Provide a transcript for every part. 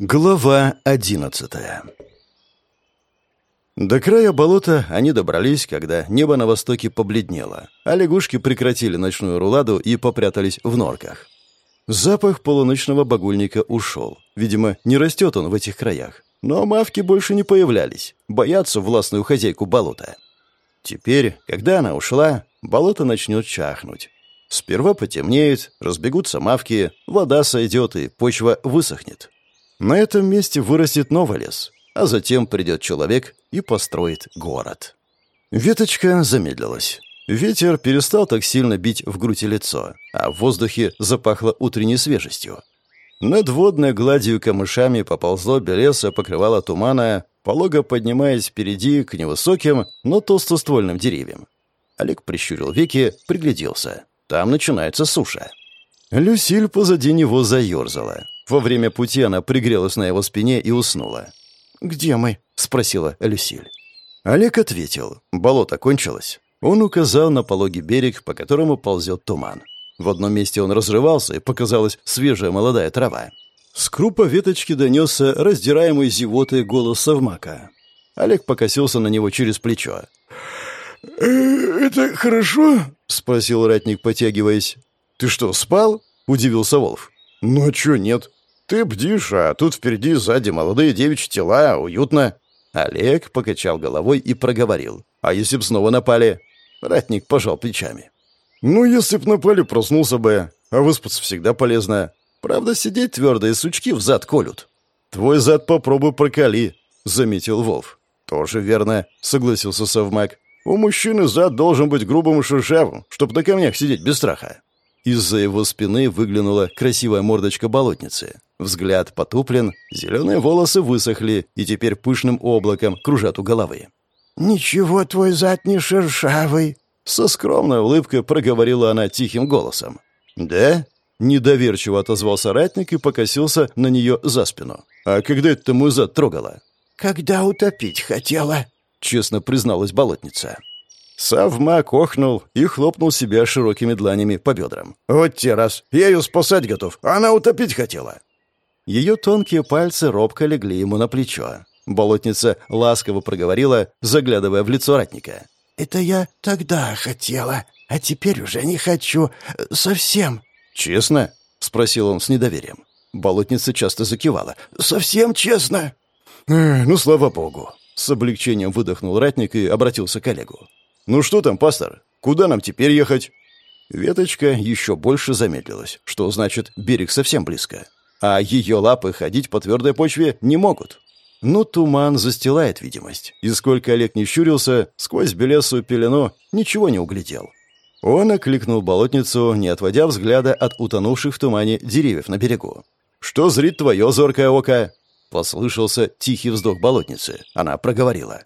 Глава одиннадцатая До края болота они добрались, когда небо на востоке побледнело, а лягушки прекратили ночную руладу и попрятались в норках. Запах полуночного багульника ушел. Видимо, не растет он в этих краях. Но мавки больше не появлялись, боятся властную хозяйку болота. Теперь, когда она ушла, болото начнет чахнуть. Сперва потемнеет, разбегутся мавки, вода сойдет и почва высохнет. На этом месте вырастет новый лес, а затем придет человек и построит город. Веточка замедлилась. Ветер перестал так сильно бить в грудь и лицо, а в воздухе запахло утренней свежестью. Над водной гладью камышами поползло белесо покрывало тумана, полого поднимаясь впереди к невысоким, но толстоствольным деревьям. Олег прищурил веки, пригляделся. Там начинается суша. Люсиль позади него заерзала. Во время пути она пригрелась на его спине и уснула. «Где мы?» — спросила Люсиль. Олег ответил. Болото кончилось. Он указал на пологий берег, по которому ползет туман. В одном месте он разрывался, и показалась свежая молодая трава. С крупа веточки донесся раздираемый зевотой голос совмака. Олег покосился на него через плечо. «Э, «Это хорошо?» — спросил ратник, потягиваясь. «Ты что, спал?» — удивился Волф. «Ну а чё нет? Ты бдишь, а тут впереди и сзади молодые девичьи тела, уютно». Олег покачал головой и проговорил. «А если б снова напали?» Ратник пожал плечами. «Ну, если б напали, проснулся бы. А выспаться всегда полезно. Правда, сидеть твердые сучки в зад колют». «Твой зад попробуй проколи», — заметил Волф. «Тоже верно», — согласился совмак. У мужчины зад должен быть грубым и шершавым, чтобы на камнях сидеть без страха. Из-за его спины выглянула красивая мордочка болотницы. Взгляд потуплен, зеленые волосы высохли и теперь пышным облаком кружат у головы. «Ничего твой зад не шершавый», — со скромной улыбкой проговорила она тихим голосом. «Да?» — недоверчиво отозвался ратник и покосился на нее за спину. «А когда это ты мой зад трогала?» «Когда утопить хотела», честно призналась болотница. Савмак охнул и хлопнул себя широкими дланями по бедрам. «Вот те раз! Я ее спасать готов, она утопить хотела!» Ее тонкие пальцы робко легли ему на плечо. Болотница ласково проговорила, заглядывая в лицо ратника. «Это я тогда хотела, а теперь уже не хочу. Совсем». «Честно?» — спросил он с недоверием. Болотница часто закивала. «Совсем честно». «Э, «Ну, слава богу». С облегчением выдохнул ратник и обратился к коллегу. «Ну что там, пастор? Куда нам теперь ехать?» Веточка еще больше замедлилась, что значит берег совсем близко. А ее лапы ходить по твердой почве не могут. Но туман застилает видимость, и сколько Олег не щурился, сквозь белесую пелену ничего не углядел. Он окликнул болотницу, не отводя взгляда от утонувших в тумане деревьев на берегу. «Что зрит твое зоркое око?» Послышался тихий вздох болотницы. Она проговорила.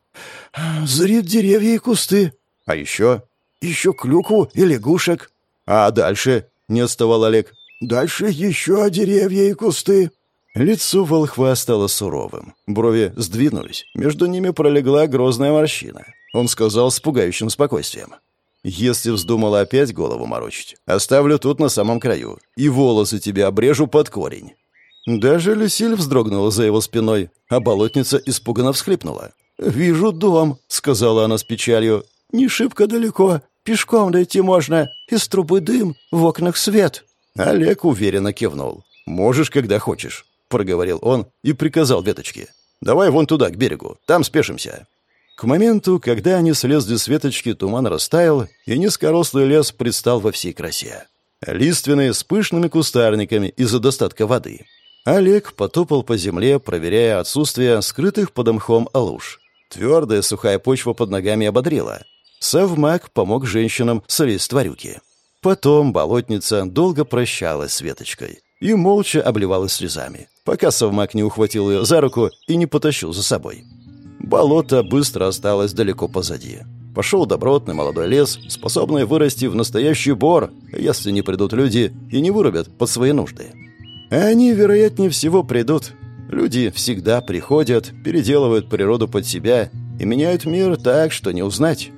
«Зрит деревья и кусты. А еще?» «Еще клюкву и лягушек». «А дальше?» — не отставал Олег. «Дальше еще деревья и кусты». Лицо волхва стало суровым. Брови сдвинулись. Между ними пролегла грозная морщина. Он сказал с пугающим спокойствием. «Если вздумала опять голову морочить, оставлю тут на самом краю, и волосы тебе обрежу под корень. Даже Люсиль вздрогнула за его спиной, а болотница испуганно всхлипнула. «Вижу дом», — сказала она с печалью. «Не шибко далеко. Пешком дойти можно. Из трубы дым, в окнах свет». Олег уверенно кивнул. «Можешь, когда хочешь», — проговорил он и приказал веточке. «Давай вон туда, к берегу. Там спешимся». К моменту, когда они слезли с веточки, туман растаял, и низкорослый лес предстал во всей красе. Лиственный, с пышными кустарниками из-за достатка воды. Олег потопал по земле, проверяя отсутствие скрытых под мхом алуж. Твердая сухая почва под ногами ободрила. Савмак помог женщинам солить тварюки. Потом болотница долго прощалась с Веточкой и молча обливалась слезами, пока Савмак не ухватил ее за руку и не потащил за собой. Болото быстро осталось далеко позади. Пошел добротный молодой лес, способный вырасти в настоящий бор, если не придут люди и не вырубят под свои нужды. Они, вероятнее всего, придут. Люди всегда приходят, переделывают природу под себя и меняют мир так, что не узнать.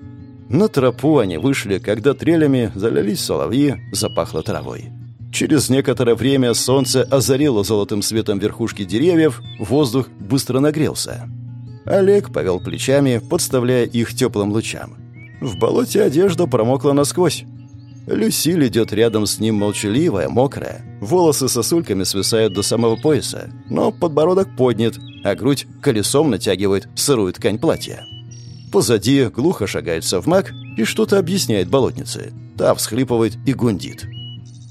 На тропу они вышли, когда трелями залились соловьи, запахло травой. Через некоторое время солнце озарило золотым светом верхушки деревьев, воздух быстро нагрелся. Олег повел плечами, подставляя их теплым лучам. В болоте одежда промокла насквозь. Люсиль идет рядом с ним молчаливая, мокрая. Волосы сосульками свисают до самого пояса, но подбородок поднят, а грудь колесом натягивает сырую ткань платья. Позади глухо шагает совмак и что-то объясняет болотнице. Та всхлипывает и гундит.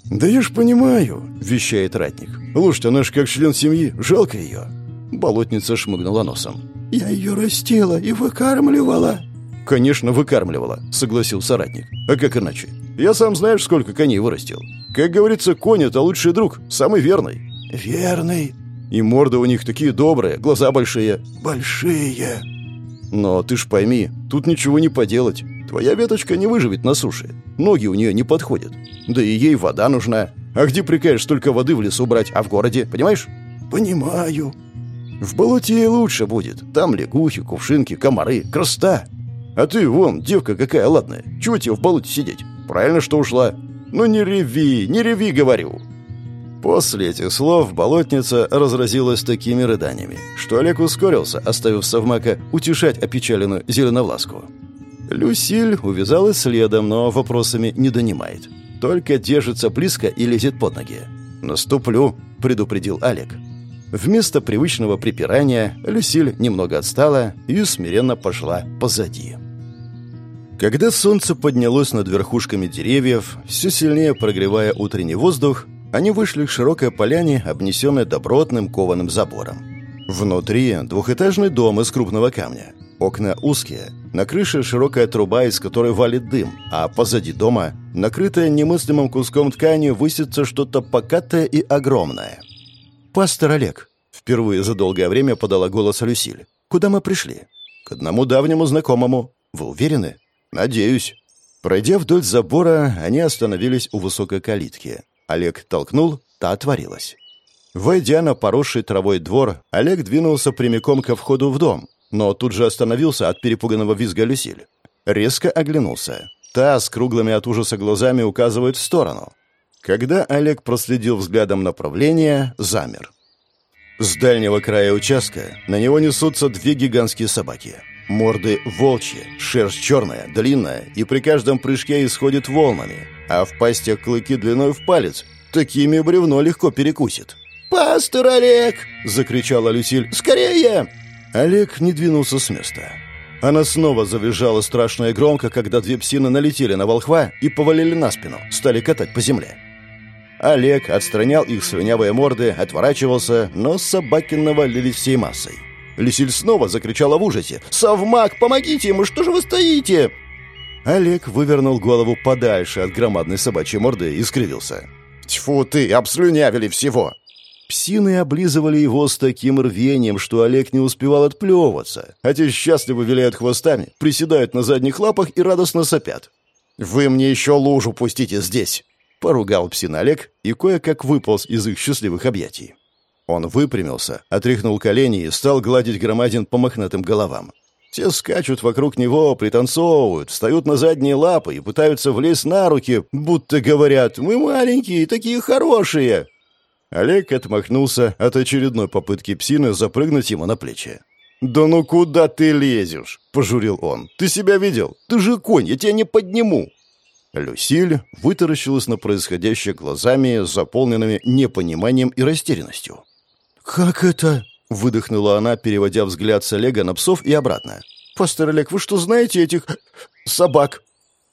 «Да я ж понимаю», — вещает ратник. «Лошадь, она ж как член семьи, жалко ее». Болотница шмыгнула носом. «Я ее растила и выкармливала». «Конечно, выкармливала», — согласился ратник. «А как иначе? Я сам знаешь, сколько коней вырастил. Как говорится, конь — это лучший друг, самый верный». «Верный». «И морды у них такие добрые, глаза большие». «Большие». «Но ты ж пойми, тут ничего не поделать. Твоя веточка не выживет на суше. Ноги у нее не подходят. Да и ей вода нужна. А где прикажешь столько воды в лесу брать, а в городе, понимаешь?» «Понимаю». «В болоте ей лучше будет. Там лягухи, кувшинки, комары, красота. А ты, вон, девка какая ладная. Чего тебе в болоте сидеть? Правильно, что ушла. Ну не реви, не реви, говорю». После этих слов болотница разразилась такими рыданиями, что Олег ускорился, оставив совмака утешать опечаленную зеленовласку. Люсиль увязалась следом, но вопросами не донимает. Только держится близко и лезет под ноги. «Наступлю», — предупредил Олег. Вместо привычного припирания Люсиль немного отстала и смиренно пошла позади. Когда солнце поднялось над верхушками деревьев, все сильнее прогревая утренний воздух, они вышли к широкой поляне, обнесенной добротным кованым забором. Внутри двухэтажный дом из крупного камня. Окна узкие, на крыше широкая труба, из которой валит дым, а позади дома, накрытое немыслимым куском ткани, высится что-то покатое и огромное. «Пастор Олег», — впервые за долгое время подала голос Люсиль. «Куда мы пришли?» «К одному давнему знакомому. Вы уверены?» «Надеюсь». Пройдя вдоль забора, они остановились у высокой калитки. Олег толкнул, та отворилась. Войдя на поросший травой двор, Олег двинулся прямиком ко входу в дом, но тут же остановился от перепуганного визга Люсиль. Резко оглянулся. Та с круглыми от ужаса глазами указывает в сторону. Когда Олег проследил взглядом направление, замер. С дальнего края участка на него несутся две гигантские собаки. Морды волчьи, шерсть черная, длинная, и при каждом прыжке исходит волнами, а в пастях клыки длиной в палец. Такими бревно легко перекусит. «Пастор Олег!» — закричала Люсиль. «Скорее!» Олег не двинулся с места. Она снова завизжала страшно и громко, когда две псины налетели на волхва и повалили на спину, стали катать по земле. Олег отстранял их слюнявые морды, отворачивался, но собаки навалились всей массой. Люсиль снова закричала в ужасе. «Совмак, помогите ему! Что же вы стоите?» Олег вывернул голову подальше от громадной собачьей морды и скривился. «Тьфу ты, обслюнявили всего!» Псины облизывали его с таким рвением, что Олег не успевал отплевываться, а те счастливо виляют хвостами, приседают на задних лапах и радостно сопят. «Вы мне еще лужу пустите здесь!» — поругал псин Олег и кое-как выполз из их счастливых объятий. Он выпрямился, отряхнул колени и стал гладить громадин по мохнатым головам. Те скачут вокруг него, пританцовывают, встают на задние лапы и пытаются влезть на руки, будто говорят «Мы маленькие, такие хорошие!» Олег отмахнулся от очередной попытки псины запрыгнуть ему на плечи. «Да ну куда ты лезешь?» — пожурил он. «Ты себя видел? Ты же конь, я тебя не подниму!» Люсиль вытаращилась на происходящее глазами, заполненными непониманием и растерянностью. «Как это?» — выдохнула она, переводя взгляд с Олега на псов и обратно. «Пастор Олег, вы что знаете этих... собак?»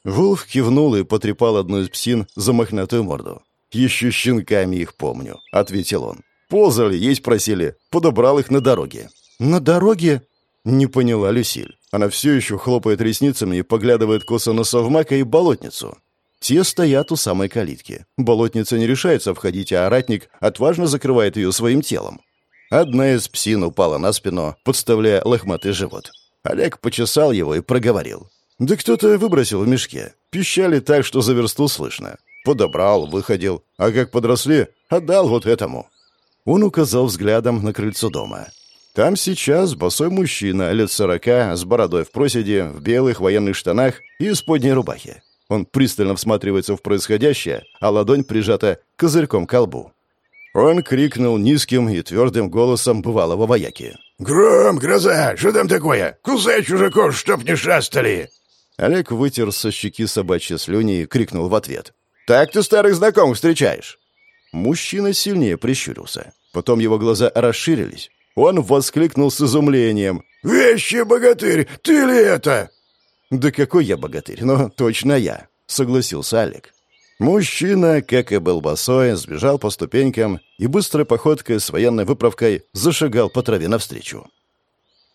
Вулф кивнул и потрепал одну из псин за мохнатую морду. «Еще щенками их помню», — ответил он. «Ползали, есть просили. Подобрал их на дороге». «На дороге?» — не поняла Люсиль. Она все еще хлопает ресницами и поглядывает косо на совмака и болотницу. Те стоят у самой калитки. Болотница не решается входить, а ратник отважно закрывает ее своим телом. Одна из псин упала на спину, подставляя лохматый живот. Олег почесал его и проговорил. «Да кто-то выбросил в мешке. Пищали так, что за версту слышно. Подобрал, выходил. А как подросли, отдал вот этому». Он указал взглядом на крыльцо дома. Там сейчас босой мужчина лет сорока с бородой в проседе, в белых военных штанах и сподней рубахе. Он пристально всматривается в происходящее, а ладонь прижата козырьком к колбу. Он крикнул низким и твердым голосом бывалого вояки. «Гром, гроза, что там такое? Кусай чужаков, чтоб не шастали!» Олег вытер со щеки собачьи слюни и крикнул в ответ. «Так ты старых знакомых встречаешь!» Мужчина сильнее прищурился. Потом его глаза расширились. Он воскликнул с изумлением. «Вещи, богатырь, ты ли это?» «Да какой я богатырь, но точно я», — согласился Олег. Мужчина, как и был босой, сбежал по ступенькам и быстрой походкой с военной выправкой зашагал по траве навстречу.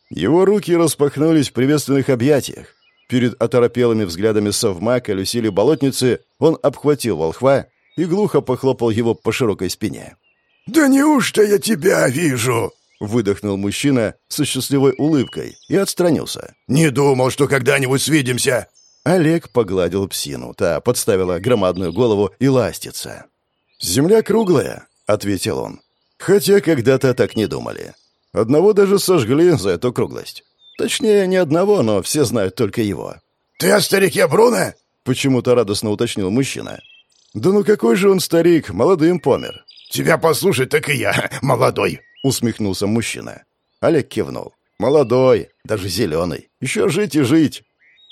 Его руки распахнулись в приветственных объятиях. Перед оторопелыми взглядами совмака Люсили Болотницы он обхватил волхва и глухо похлопал его по широкой спине. «Да неужто я тебя вижу?» Выдохнул мужчина со счастливой улыбкой и отстранился. «Не думал, что когда-нибудь свидимся!» Олег погладил псину. Та подставила громадную голову и ластится. «Земля круглая», — ответил он. «Хотя когда-то так не думали. Одного даже сожгли за эту круглость. Точнее, не одного, но все знают только его». «Ты о старике Бруно?» — почему-то радостно уточнил мужчина. «Да ну какой же он старик, молодым помер». «Тебя послушать, так и я молодой», — усмехнулся мужчина. Олег кивнул. «Молодой, даже зеленый. Еще жить и жить».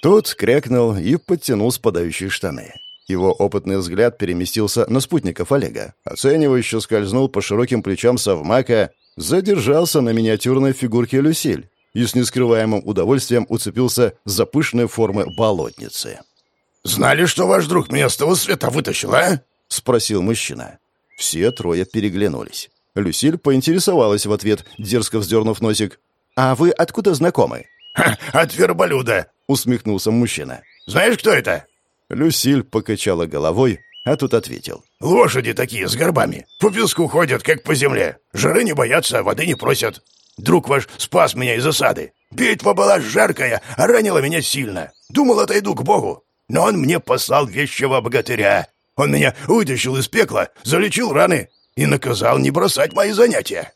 Тот крякнул и подтянул спадающие штаны. Его опытный взгляд переместился на спутников Олега. Оценивающе скользнул по широким плечам совмака, задержался на миниатюрной фигурке Люсиль и с нескрываемым удовольствием уцепился за пышные формы болотницы. «Знали, что ваш друг меня с того света вытащил, а?» — спросил мужчина. Все трое переглянулись. Люсиль поинтересовалась в ответ, дерзко вздернув носик. «А вы откуда знакомы?» «Ха, от верблюда!» — усмехнулся мужчина. «Знаешь, кто это?» Люсиль покачала головой, а тут ответил. «Лошади такие, с горбами. По песку ходят, как по земле. Жары не боятся, воды не просят. Друг ваш спас меня из осады. Битва была жаркая, а ранила меня сильно. Думал, отойду к Богу. Но он мне послал вещего богатыря. Он меня вытащил из пекла, залечил раны и наказал не бросать мои занятия».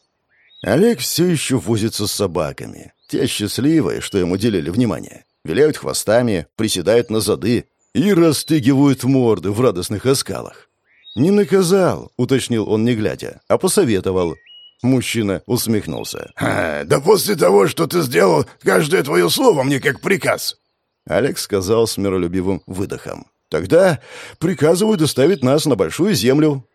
Олег все еще возится с собаками. Те счастливые, что ему уделили внимание. Виляют хвостами, приседают на зады и растыгивают морды в радостных оскалах. «Не наказал», — уточнил он не глядя, — «а посоветовал». Мужчина усмехнулся. «А, «Да после того, что ты сделал, каждое твое слово мне как приказ». Олег сказал с миролюбивым выдохом. «Тогда приказываю доставить нас на Большую Землю».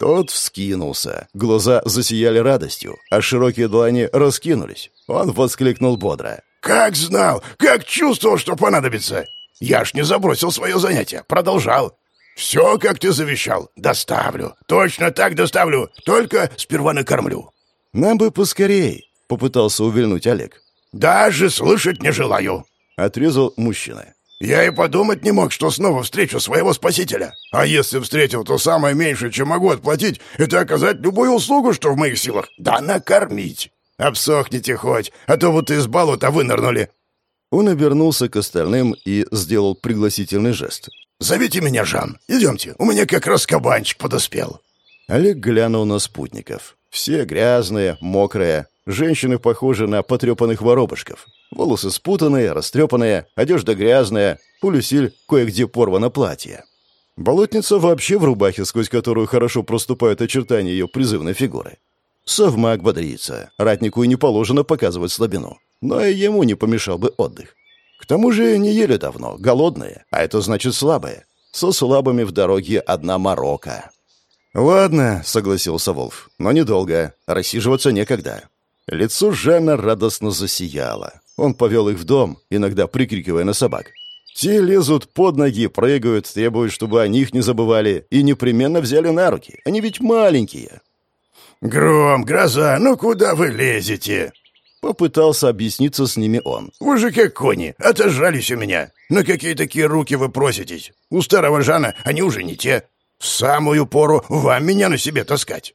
Тот вскинулся. Глаза засияли радостью, а широкие длани раскинулись. Он воскликнул бодро. «Как знал! Как чувствовал, что понадобится! Я ж не забросил свое занятие, продолжал. Все, как ты завещал, доставлю. Точно так доставлю, только сперва накормлю». «Нам бы поскорей», — попытался увильнуть Олег. «Даже слышать не желаю», — отрезал мужчина. Я и подумать не мог, что снова встречу своего спасителя. А если встретил, то самое меньшее, чем могу отплатить, это оказать любую услугу, что в моих силах. Да накормить. Обсохните хоть, а то вот из болота вынырнули». Он обернулся к остальным и сделал пригласительный жест. «Зовите меня Жан. Идемте, у меня как раз кабанчик подоспел». Олег глянул на спутников. Все грязные, мокрые, женщины похожи на потрепанных воробушков. Волосы спутанные, растрепанные, одежда грязная, у Люсиль кое-где порвано платье. Болотница вообще в рубахе, сквозь которую хорошо проступают очертания ее призывной фигуры. Совмак бодрится. Ратнику и не положено показывать слабину. Но и ему не помешал бы отдых. К тому же не ели давно, голодные, а это значит слабые. Со слабыми в дороге одна морока. «Ладно», — согласился Волф, — «но недолго. Рассиживаться некогда». Лицо Жанна радостно засияло. Он повел их в дом, иногда прикрикивая на собак. Те лезут под ноги, прыгают, требуют, чтобы о них не забывали, и непременно взяли на руки. Они ведь маленькие. «Гром, гроза, ну куда вы лезете?» Попытался объясниться с ними он. «Вы же как кони, отожрались у меня. На какие такие руки вы проситесь? У старого Жана они уже не те. В самую пору вам меня на себе таскать».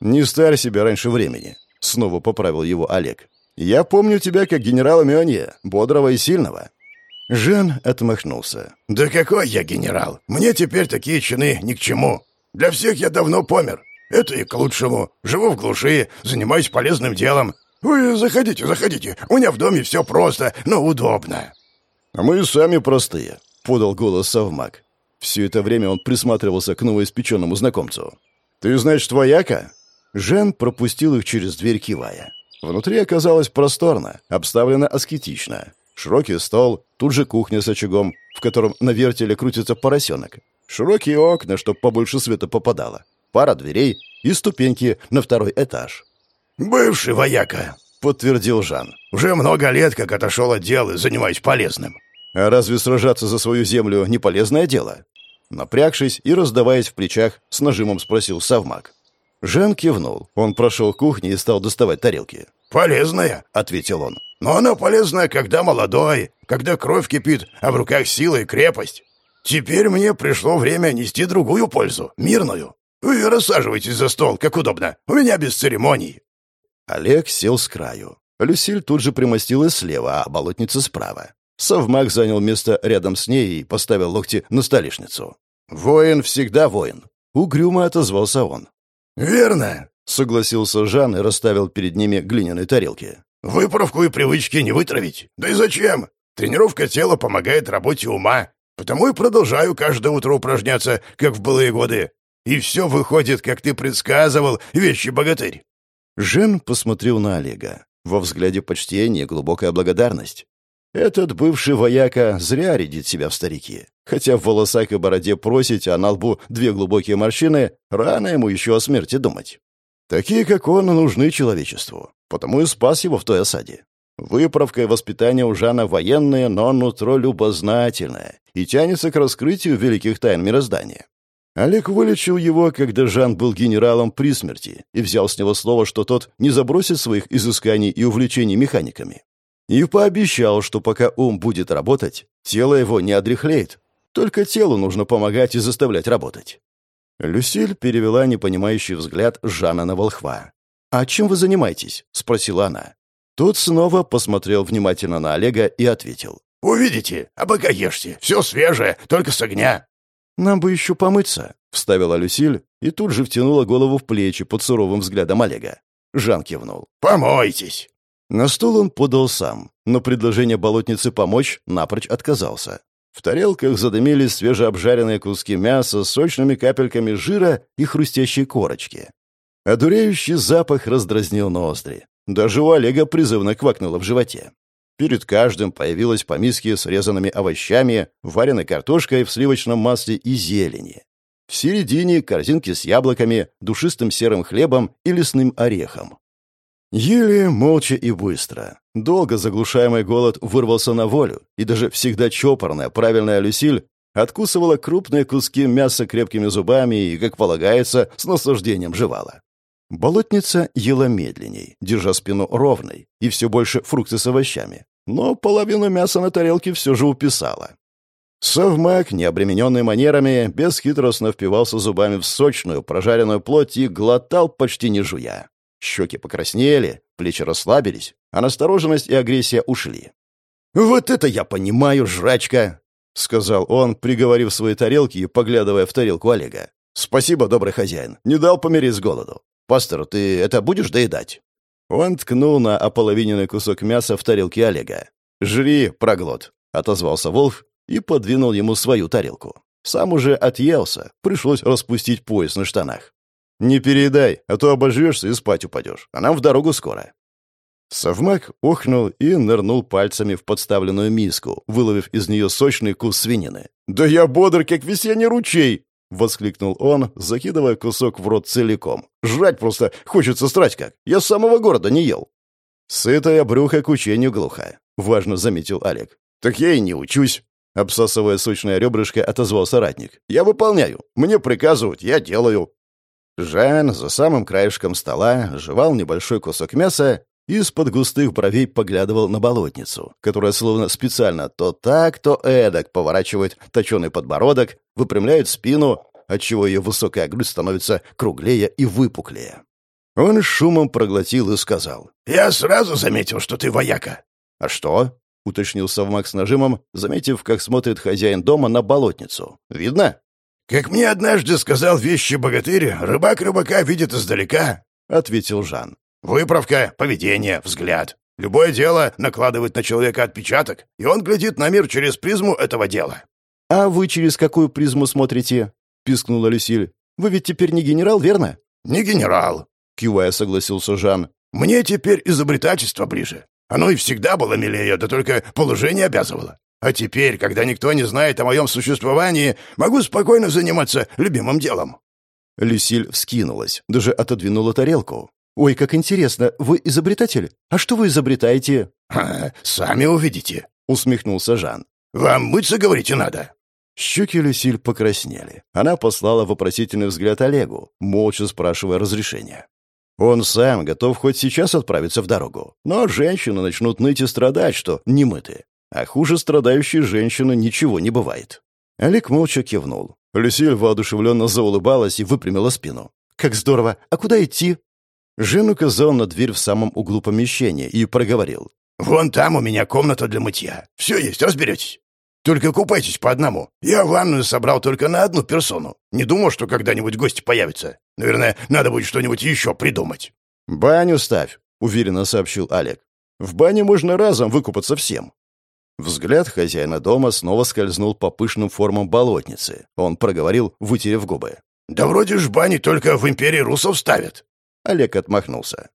«Не старь себя раньше времени», — снова поправил его Олег. Я помню тебя как генерала Мионье, бодрого и сильного». Жан отмахнулся. «Да какой я генерал? Мне теперь такие чины ни к чему. Для всех я давно помер. Это и к лучшему. Живу в глуши, занимаюсь полезным делом. Вы заходите, заходите. У меня в доме все просто, но удобно». «А мы сами простые», — подал голос совмак. Все это время он присматривался к новоиспеченному знакомцу. «Ты, значит, вояка?» Жен пропустил их через дверь, кивая. Внутри оказалось просторно, обставлено аскетично. Широкий стол, тут же кухня с очагом, в котором на вертеле крутится поросенок. Широкие окна, чтоб побольше света попадало. Пара дверей и ступеньки на второй этаж. «Бывший вояка», — подтвердил Жан. «Уже много лет, как отошел от дел и занимаюсь полезным». «А разве сражаться за свою землю не полезное дело?» Напрягшись и раздаваясь в плечах, с нажимом спросил Савмак. Жан кивнул. Он прошел к кухне и стал доставать тарелки. «Полезная», — ответил он. «Но она полезная, когда молодой, когда кровь кипит, а в руках сила и крепость. Теперь мне пришло время нести другую пользу, мирную. Вы рассаживайтесь за стол, как удобно. У меня без церемоний». Олег сел с краю. Люсиль тут же примостилась слева, а болотница справа. Совмак занял место рядом с ней и поставил локти на столешницу. «Воин всегда воин», — угрюмо отозвался он. «Верно», — согласился Жан и расставил перед ними глиняные тарелки. «Выправку и привычки не вытравить. Да и зачем? Тренировка тела помогает работе ума. Потому и продолжаю каждое утро упражняться, как в былые годы. И все выходит, как ты предсказывал, вещи богатырь». Жен посмотрел на Олега. Во взгляде почтение глубокая благодарность. Этот бывший вояка зря рядит себя в старики. Хотя в волосах и бороде просить, а на лбу две глубокие морщины, рано ему еще о смерти думать. Такие, как он, нужны человечеству. Потому и спас его в той осаде. Выправка и воспитание у Жана военные, но нутро любознательное и тянется к раскрытию великих тайн мироздания. Олег вылечил его, когда Жан был генералом при смерти, и взял с него слово, что тот не забросит своих изысканий и увлечений механиками. И пообещал, что пока ум будет работать, тело его не одряхлеет. Только телу нужно помогать и заставлять работать. Люсиль перевела непонимающий взгляд Жана на волхва. «А чем вы занимаетесь?» — спросила она. Тот снова посмотрел внимательно на Олега и ответил. «Увидите, пока ешьте. Все свежее, только с огня». «Нам бы еще помыться», — вставила Люсиль и тут же втянула голову в плечи под суровым взглядом Олега. Жан кивнул. «Помойтесь». На стол он подал сам, но предложение болотницы помочь напрочь отказался. В тарелках задымились свежеобжаренные куски мяса с сочными капельками жира и хрустящей корочки. Одуреющий запах раздразнил ноздри. Даже у Олега призывно квакнуло в животе. Перед каждым появилась по миске с резанными овощами, вареной картошкой в сливочном масле и зелени. В середине корзинки с яблоками, душистым серым хлебом и лесным орехом. Ели молча и быстро. Долго заглушаемый голод вырвался на волю, и даже всегда чопорная, правильная Люсиль откусывала крупные куски мяса крепкими зубами и, как полагается, с наслаждением жевала. Болотница ела медленней, держа спину ровной, и все больше фрукты с овощами. Но половину мяса на тарелке все же уписала. Совмак, необремененный манерами, бесхитростно впивался зубами в сочную, прожаренную плоть и глотал, почти не жуя. Щеки покраснели, плечи расслабились, а настороженность и агрессия ушли. «Вот это я понимаю, жрачка!» — сказал он, приговорив свои тарелки и поглядывая в тарелку Олега. «Спасибо, добрый хозяин, не дал помереть с голоду. Пастор, ты это будешь доедать?» Он ткнул на ополовиненный кусок мяса в тарелке Олега. «Жри, проглот!» — отозвался Волф и подвинул ему свою тарелку. Сам уже отъелся, пришлось распустить пояс на штанах. «Не передай, а то обожжешься и спать упадешь, а нам в дорогу скоро». Совмак охнул и нырнул пальцами в подставленную миску, выловив из нее сочный кус свинины. «Да я бодр, как весенний ручей!» — воскликнул он, закидывая кусок в рот целиком. «Жрать просто хочется страсть как! Я с самого города не ел!» «Сытое брюхо к учению глухо», — важно заметил Олег. «Так я и не учусь!» Обсасывая сочное ребрышко, отозвался ратник. «Я выполняю. Мне приказывают, я делаю. Жан за самым краешком стола жевал небольшой кусок мяса из-под густых бровей поглядывал на болотницу, которая словно специально то так, то эдак поворачивает точеный подбородок, выпрямляет спину, отчего ее высокая грудь становится круглее и выпуклее. Он шумом проглотил и сказал. «Я сразу заметил, что ты вояка». «А что?» — уточнил Совмак с нажимом, заметив, как смотрит хозяин дома на болотницу. «Видно?» «Как мне однажды сказал вещи богатырь, рыбак рыбака видит издалека», — ответил Жан. «Выправка, поведение, взгляд. Любое дело накладывает на человека отпечаток, и он глядит на мир через призму этого дела». «А вы через какую призму смотрите?» — пискнула Люсиль. «Вы ведь теперь не генерал, верно?» «Не генерал», — кивая согласился Жан. «Мне теперь изобретательство ближе. Оно и всегда было милее, да только положение обязывало. А теперь, когда никто не знает о моем существовании, могу спокойно заниматься любимым делом». Люсиль вскинулась, даже отодвинула тарелку. «Ой, как интересно, вы изобретатель? А что вы изобретаете?» «Ха, «Сами увидите», — усмехнулся Жан. «Вам мыться, говорите, надо?» Щеки Люсиль покраснели. Она послала вопросительный взгляд Олегу, молча спрашивая разрешения. Он сам готов хоть сейчас отправиться в дорогу, но женщины начнут ныть и страдать, что не мыты. А хуже страдающей женщины ничего не бывает. Олег молча кивнул. Люсиль воодушевленно заулыбалась и выпрямила спину. «Как здорово! А куда идти?» Жен указал на дверь в самом углу помещения и проговорил. «Вон там у меня комната для мытья. Все есть, разберетесь. Только купайтесь по одному. Я ванную собрал только на одну персону. Не думал, что когда-нибудь гости появятся. Наверное, надо будет что-нибудь еще придумать». «Баню ставь», — уверенно сообщил Олег. «В бане можно разом выкупаться всем». Взгляд хозяина дома снова скользнул по пышным формам болотницы. Он проговорил, вытерев губы. «Да вроде ж бани только в империи русов ставят». Олег отмахнулся.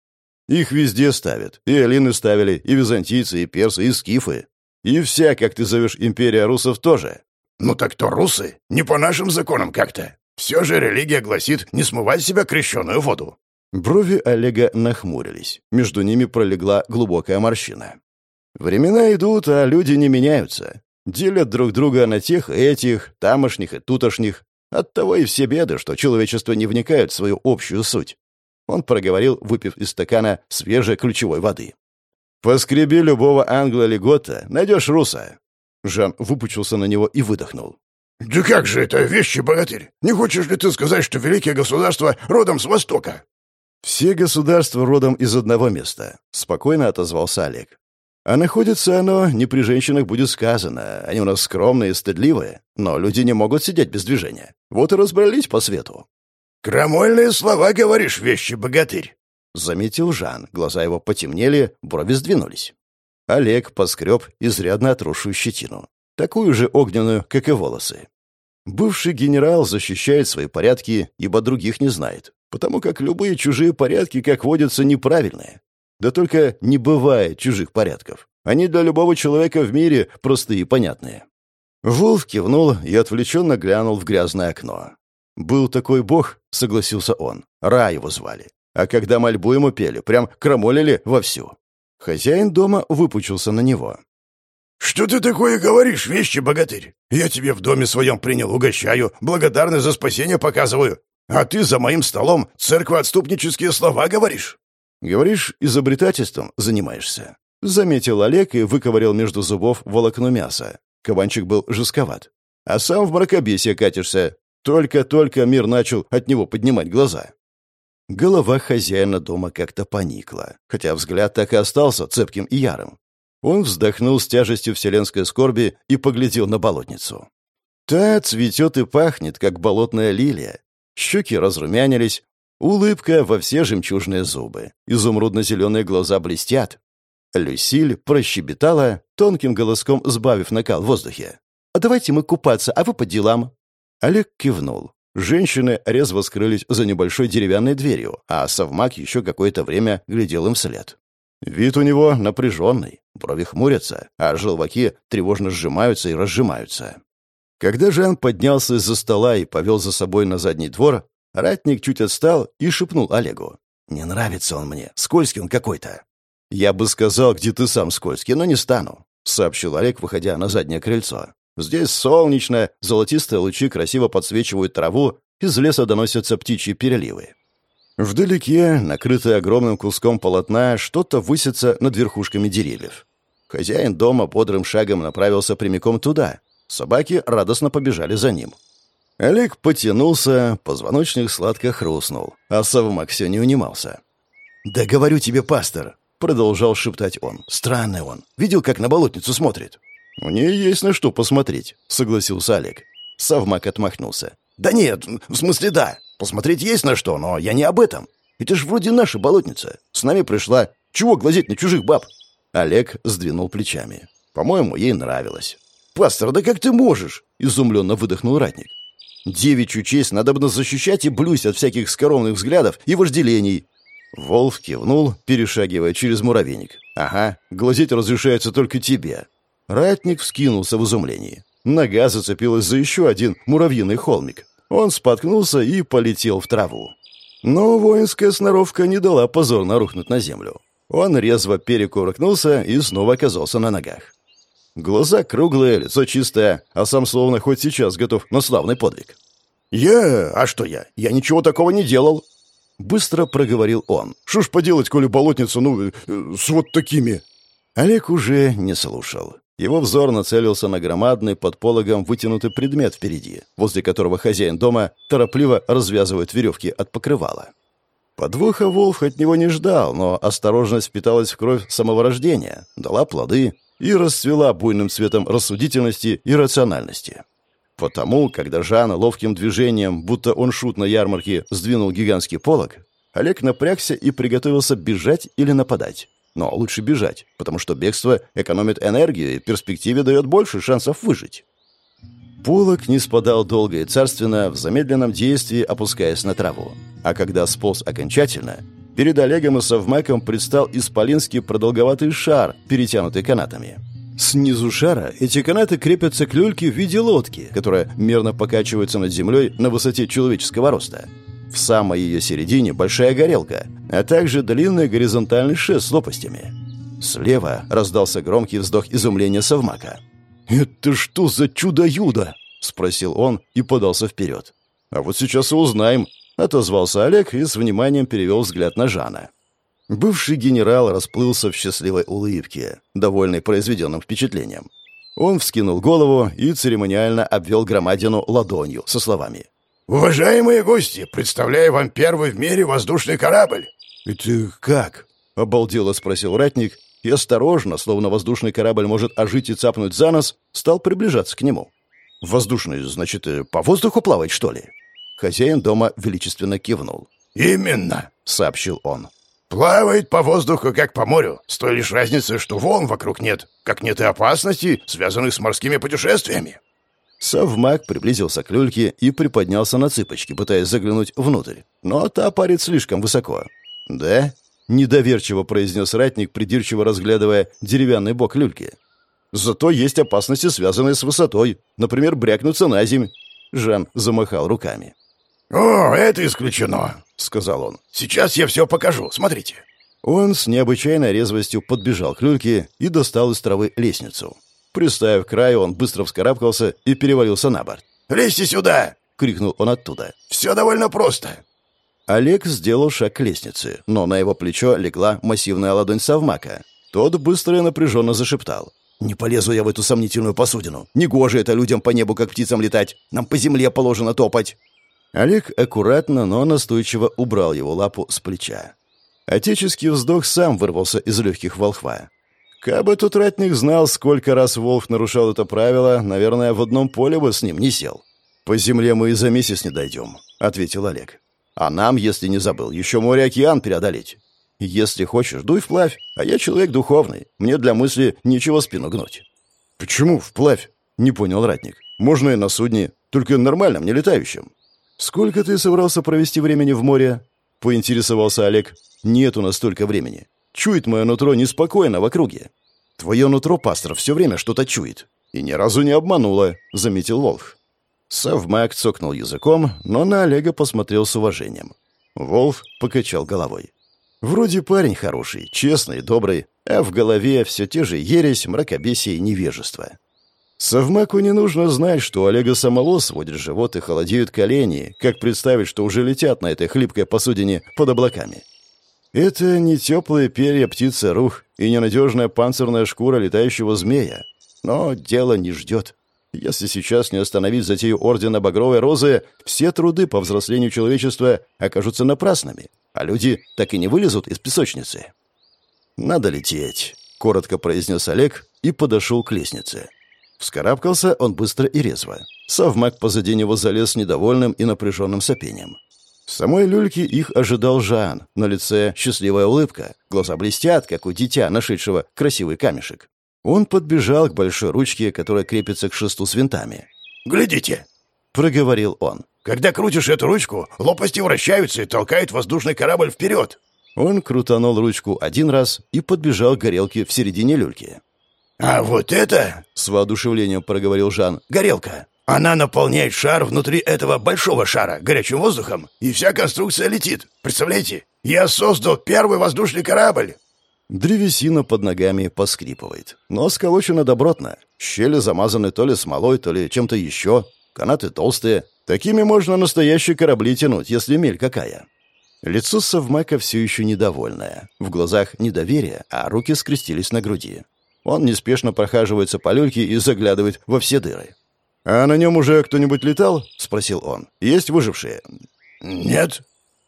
«Их везде ставят. И алины ставили, и византийцы, и персы, и скифы. И вся, как ты зовешь, империя русов тоже». «Ну так то русы. Не по нашим законам как-то. Все же религия гласит не смывать себя крещеную воду». Брови Олега нахмурились. Между ними пролегла глубокая морщина. Времена идут, а люди не меняются. Делят друг друга на тех и этих, тамошних и тутошних. Оттого и все беды, что человечество не вникает в свою общую суть. Он проговорил, выпив из стакана свежей ключевой воды. «Поскреби любого англа или гота, найдешь руса». Жан выпучился на него и выдохнул. «Да как же это, вещи, богатырь? Не хочешь ли ты сказать, что великие государства родом с Востока?» «Все государства родом из одного места», — спокойно отозвался Олег. А находится оно, не при женщинах будет сказано. Они у нас скромные и стыдливые. Но люди не могут сидеть без движения. Вот и разбрались по свету. «Крамольные слова, говоришь, вещи, богатырь!» Заметил Жан. Глаза его потемнели, брови сдвинулись. Олег поскреб изрядно отросшую щетину. Такую же огненную, как и волосы. Бывший генерал защищает свои порядки, ибо других не знает. Потому как любые чужие порядки, как водятся, неправильные. Да только не бывает чужих порядков. Они для любого человека в мире простые и понятные. Вулф кивнул и отвлеченно глянул в грязное окно. «Был такой бог», — согласился он. Ра его звали. А когда мольбу ему пели, прям крамолили вовсю. Хозяин дома выпучился на него. «Что ты такое говоришь, вещи, богатырь? Я тебе в доме своем принял, угощаю, благодарность за спасение показываю. А ты за моим столом церквоотступнические слова говоришь?» «Говоришь, изобретательством занимаешься?» Заметил Олег и выковырял между зубов волокно мяса. Кабанчик был жестковат. «А сам в мракобесие катишься. Только-только мир начал от него поднимать глаза». Голова хозяина дома как-то поникла, хотя взгляд так и остался цепким и ярым. Он вздохнул с тяжестью вселенской скорби и поглядел на болотницу. Та цветет и пахнет, как болотная лилия. Щеки разрумянились, Улыбка во все жемчужные зубы. Изумрудно-зеленые глаза блестят. Люсиль прощебетала, тонким голоском сбавив накал в воздухе. «А давайте мы купаться, а вы по делам». Олег кивнул. Женщины резво скрылись за небольшой деревянной дверью, а совмак еще какое-то время глядел им вслед. Вид у него напряженный, брови хмурятся, а желваки тревожно сжимаются и разжимаются. Когда Жан поднялся из-за стола и повел за собой на задний двор, Ратник чуть отстал и шепнул Олегу. «Не нравится он мне. Скользкий он какой-то». «Я бы сказал, где ты сам скользкий, но не стану», — сообщил Олег, выходя на заднее крыльцо. «Здесь солнечно, золотистые лучи красиво подсвечивают траву, из леса доносятся птичьи переливы. Вдалеке, накрытое огромным куском полотна, что-то высится над верхушками деревьев. Хозяин дома бодрым шагом направился прямиком туда. Собаки радостно побежали за ним. Олег потянулся, позвоночник сладко хрустнул, а Савмак все не унимался. «Да говорю тебе, пастор!» — продолжал шептать он. «Странный он. Видел, как на болотницу смотрит?» «Мне есть на что посмотреть», — согласился Олег. Савмак отмахнулся. «Да нет, в смысле да. Посмотреть есть на что, но я не об этом. Это ж вроде наша болотница. С нами пришла. Чего глазеть на чужих баб?» Олег сдвинул плечами. «По-моему, ей нравилось». «Пастор, да как ты можешь?» — изумленно выдохнул ратник. «Девичью честь надо бы защищать и блюсть от всяких скоромных взглядов и вожделений». Волф кивнул, перешагивая через муравейник. «Ага, глазеть разрешается только тебе». Ратник вскинулся в изумлении. Нога зацепилась за еще один муравьиный холмик. Он споткнулся и полетел в траву. Но воинская сноровка не дала позорно рухнуть на землю. Он резво перекувыркнулся и снова оказался на ногах. Глаза круглые, лицо чистое, а сам словно хоть сейчас готов на славный подвиг. «Я? А что я? Я ничего такого не делал!» Быстро проговорил он. «Что ж поделать, коли болотница, ну, э, с вот такими?» Олег уже не слушал. Его взор нацелился на громадный под пологом вытянутый предмет впереди, возле которого хозяин дома торопливо развязывает веревки от покрывала. Подвоха Волф от него не ждал, но осторожность впиталась в кровь самого рождения, дала плоды и расцвела буйным цветом рассудительности и рациональности. Потому, когда Жан ловким движением, будто он шут на ярмарке, сдвинул гигантский полог, Олег напрягся и приготовился бежать или нападать. Но лучше бежать, потому что бегство экономит энергию и в перспективе дает больше шансов выжить. Полок не спадал долго и царственно, в замедленном действии опускаясь на траву. А когда сполз окончательно, перед Олегом и Совмаком предстал исполинский продолговатый шар, перетянутый канатами. Снизу шара эти канаты крепятся к люльке в виде лодки, которая мерно покачивается над землей на высоте человеческого роста. В самой ее середине большая горелка, а также длинный горизонтальный шест с лопастями. Слева раздался громкий вздох изумления совмака. «Это что за чудо-юдо?» — спросил он и подался вперед. «А вот сейчас и узнаем», — отозвался Олег и с вниманием перевел взгляд на Жана. Бывший генерал расплылся в счастливой улыбке, довольный произведенным впечатлением. Он вскинул голову и церемониально обвел громадину ладонью со словами «Уважаемые гости, представляю вам первый в мире воздушный корабль!» «Это как?» — обалдело спросил ратник и осторожно, словно воздушный корабль может ожить и цапнуть за нос, стал приближаться к нему. «Воздушный, значит, э, по воздуху плавать, что ли?» Хозяин дома величественно кивнул. «Именно!» — сообщил он. «Плавает по воздуху, как по морю, с той лишь разницей, что волн вокруг нет, как нет и опасностей, связанных с морскими путешествиями. Совмак приблизился к люльке и приподнялся на цыпочки, пытаясь заглянуть внутрь. Но та парит слишком высоко. «Да?» — недоверчиво произнес ратник, придирчиво разглядывая деревянный бок люльки. «Зато есть опасности, связанные с высотой. Например, брякнуться на земь». Жан замахал руками. «О, это исключено», — сказал он. «Сейчас я все покажу. Смотрите». Он с необычайной резвостью подбежал к люльке и достал из травы лестницу. Приставив к краю, он быстро вскарабкался и перевалился на борт. «Лезьте сюда!» — крикнул он оттуда. «Все довольно просто!» Олег сделал шаг к лестнице, но на его плечо легла массивная ладонь совмака. Тот быстро и напряженно зашептал. «Не полезу я в эту сомнительную посудину. Негоже это людям по небу, как птицам летать. Нам по земле положено топать». Олег аккуратно, но настойчиво убрал его лапу с плеча. Отеческий вздох сам вырвался из легких волхва. Кабы тут ратник знал, сколько раз Волк нарушал это правило, наверное, в одном поле бы с ним не сел. «По земле мы и за месяц не дойдем», — ответил Олег. «А нам, если не забыл, еще море-океан преодолеть. Если хочешь, дуй вплавь, а я человек духовный. Мне для мысли ничего спину гнуть». «Почему вплавь?» — не понял ратник. «Можно и на судне, только нормальном, не летающем». «Сколько ты собрался провести времени в море?» — поинтересовался Олег. «Нет у нас столько времени. Чует мое нутро неспокойно в округе. Твое нутро, пастор, все время что-то чует. И ни разу не обмануло, — заметил Волф. Совмак цокнул языком, но на Олега посмотрел с уважением. Волф покачал головой. Вроде парень хороший, честный, добрый, а в голове все те же ересь, мракобесие и невежество. Совмаку не нужно знать, что Олега самого сводит живот и холодеют колени, как представить, что уже летят на этой хлипкой посудине под облаками. Это не теплые перья птицы рух и ненадежная панцирная шкура летающего змея. Но дело не ждет. Если сейчас не остановить затею Ордена Багровой Розы, все труды по взрослению человечества окажутся напрасными, а люди так и не вылезут из песочницы. «Надо лететь», — коротко произнес Олег и подошел к лестнице. Вскарабкался он быстро и резво. Совмак позади него залез недовольным и напряженным сопением. В самой люльке их ожидал Жан. На лице счастливая улыбка. Глаза блестят, как у дитя, нашедшего красивый камешек. Он подбежал к большой ручке, которая крепится к шесту с винтами. «Глядите!» — проговорил он. «Когда крутишь эту ручку, лопасти вращаются и толкают воздушный корабль вперед!» Он крутанул ручку один раз и подбежал к горелке в середине люльки. «А вот это...» — с воодушевлением проговорил Жан. «Горелка. Она наполняет шар внутри этого большого шара горячим воздухом, и вся конструкция летит. Представляете? Я создал первый воздушный корабль!» Древесина под ногами поскрипывает. Но сколочена добротно. Щели замазаны то ли смолой, то ли чем-то еще. Канаты толстые. Такими можно настоящие корабли тянуть, если мель какая. Лицо Совмака все еще недовольное. В глазах недоверие, а руки скрестились на груди. Он неспешно прохаживается по люльке и заглядывает во все дыры. «А на нем уже кто-нибудь летал?» — спросил он. «Есть выжившие?» «Нет».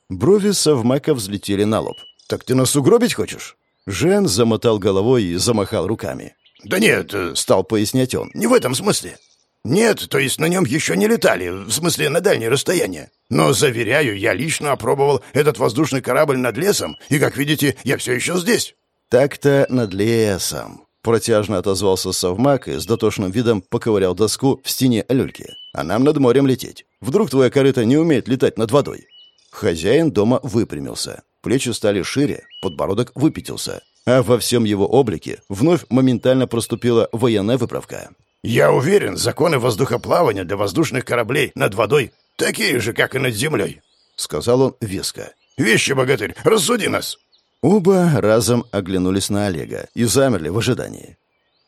Брови Совмака взлетели на лоб. «Так ты нас угробить хочешь?» Жен замотал головой и замахал руками. «Да нет», — стал пояснять он, — «не в этом смысле. Нет, то есть на нем еще не летали, в смысле на дальние расстояния. Но, заверяю, я лично опробовал этот воздушный корабль над лесом, и, как видите, я все еще здесь». «Так-то над лесом», — протяжно отозвался совмак и с дотошным видом поковырял доску в стене люльки. «А нам над морем лететь. Вдруг твоя корыта не умеет летать над водой?» Хозяин дома выпрямился. Плечи стали шире, подбородок выпятился. А во всем его облике вновь моментально проступила военная выправка. «Я уверен, законы воздухоплавания для воздушных кораблей над водой такие же, как и над землей», — сказал он веско. «Вещи, богатырь, рассуди нас!» Оба разом оглянулись на Олега и замерли в ожидании.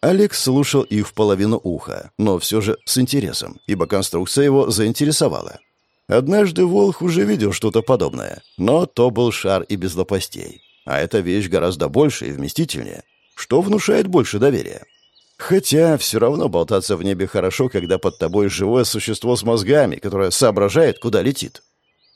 Олег слушал их в половину уха, но все же с интересом, ибо конструкция его заинтересовала. Однажды Волх уже видел что-то подобное, но то был шар и без лопастей. А эта вещь гораздо больше и вместительнее, что внушает больше доверия. Хотя все равно болтаться в небе хорошо, когда под тобой живое существо с мозгами, которое соображает, куда летит.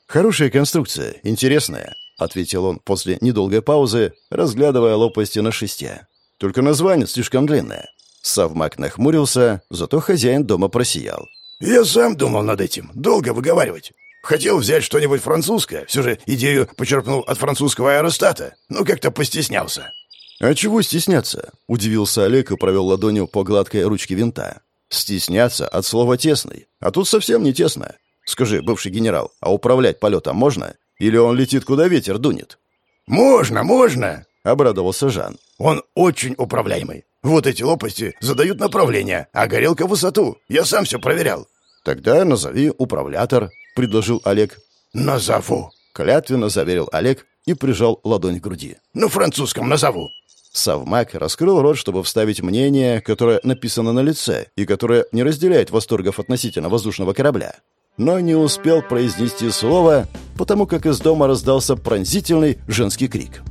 «Хорошая конструкция, интересная», — ответил он после недолгой паузы, разглядывая лопасти на шесте. «Только название слишком длинное». Савмак нахмурился, зато хозяин дома просиял. «Я сам думал над этим. Долго выговаривать. Хотел взять что-нибудь французское. Все же идею почерпнул от французского аэростата. Но как-то постеснялся». «А чего стесняться?» — удивился Олег и провел ладонью по гладкой ручке винта. «Стесняться от слова «тесный». А тут совсем не тесно. Скажи, бывший генерал, а управлять полетом можно? Или он летит, куда ветер дунет?» «Можно, можно!» — обрадовался Жан. «Он очень управляемый. Вот эти лопасти задают направление, а горелка — высоту. Я сам все проверял». «Тогда назови управлятор», — предложил Олег. «Назову», — клятвенно заверил Олег и прижал ладонь к груди. «На французском назову». Савмак раскрыл рот, чтобы вставить мнение, которое написано на лице и которое не разделяет восторгов относительно воздушного корабля. Но не успел произнести слово, потому как из дома раздался пронзительный женский крик.